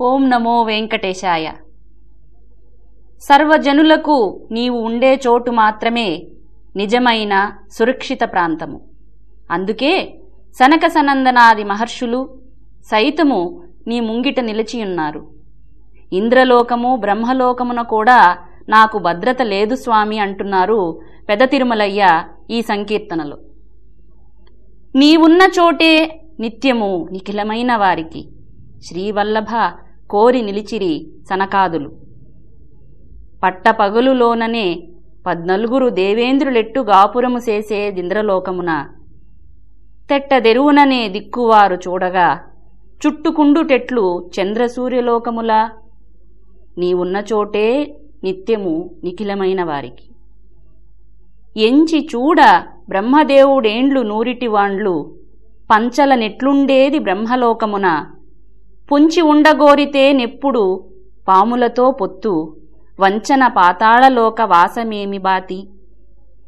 ఓం నమో వెంకటేశాయ. సర్వజనులకు నీవు ఉండే చోటు మాత్రమే నిజమైన సురక్షిత ప్రాంతము. అందుకే సనక సనందనాది మహర్షులు సైతము నీ ముంగిట నిలిచియున్నారు ఇంద్రలోకము బ్రహ్మలోకమున కూడా నాకు భద్రత లేదు స్వామి అంటున్నారు పెద తిరుమలయ్య ఈ సంకీర్తనలో. నీవున్న చోటే నిత్యము నిఖిలమైన వారికి. శ్రీవల్లభ కోరి నిలిచిరి సనకాదులు. పట్టపగలులోననే పద్నలుగురు దేవేంద్రులెట్టు గాపురము చేసే దింద్రలోకమున. తెట్టదెరువుననే దిక్కువారు చూడగా చుట్టుకుండుటెట్లు చంద్రసూర్యలోకములా. నీవున్న చోటే నిత్యము నిఖిలమైన వారికి. ఎంచి చూడ బ్రహ్మదేవుడేండ్లు నూరిటివాండ్లు పంచల నెట్లుండేది బ్రహ్మలోకమున. పొంచి ఉండగోరితే నెప్పుడు పాములతో పొత్తు. వంచన పాతాళలోక వాసమేమి బాతి?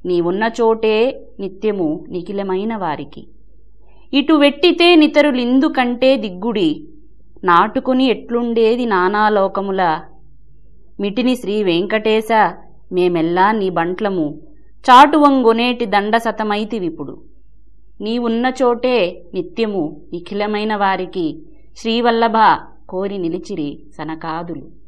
నీవున్న చోటే నిత్యము నిఖిలమైన వారికి. ఇటు వెట్టితే నితరులిందుకంటే దిగ్గుడి. నాటుకుని ఎట్లుండేది నానాలోకముల మిటిని శ్రీ వెంకటేశ మేమెల్లా నీ బంట్లము. చాటువంగొనేటి దండసతమైతివిప్పుడు నీవున్న చోటే నిత్యము నిఖిలమైన వారికి. శ్రీవల్లభ కోరి నిలిచిరి సనకాదులు.